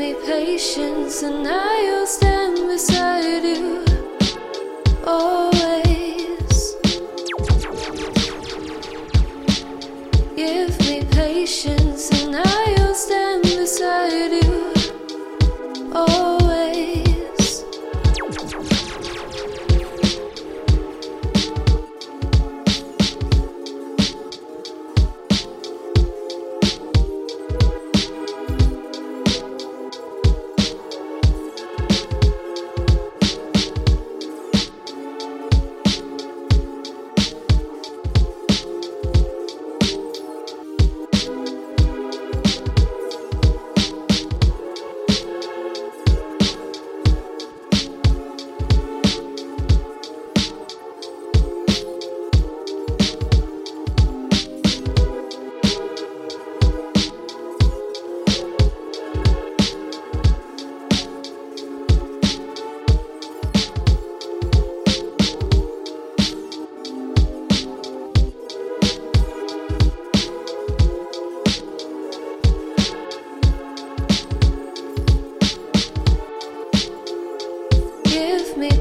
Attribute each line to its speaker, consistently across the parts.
Speaker 1: me patience and I'll stand beside you always. Give me patience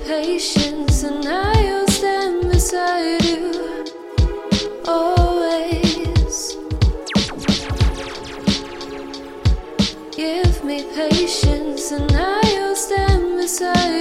Speaker 1: patience and I'll stand beside you always. Give me patience and I'll stand beside you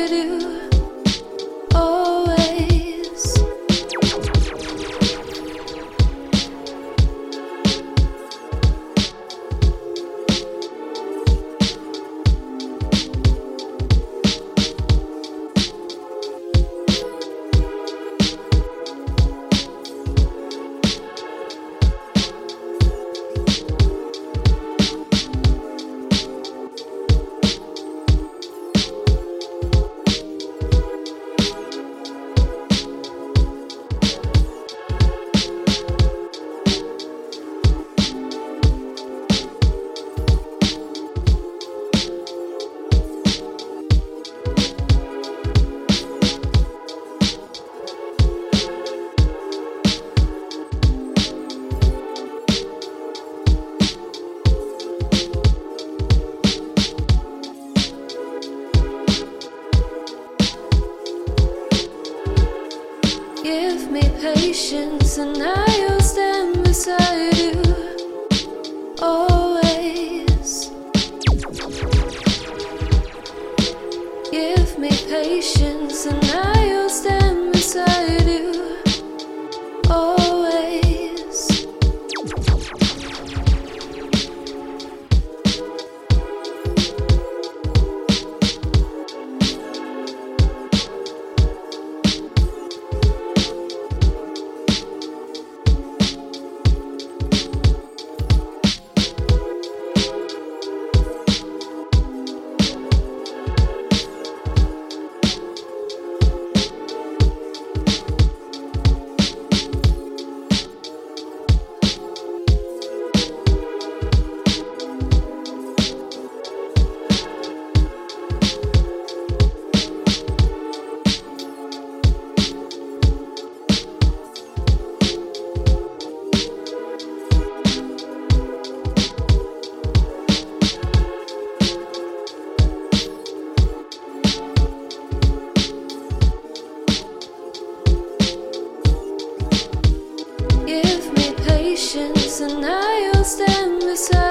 Speaker 1: Give me patience and I'll stand beside you always. Give me patience and I'll patience and I'll stand beside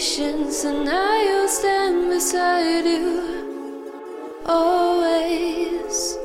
Speaker 1: patience and I'll stand beside you always.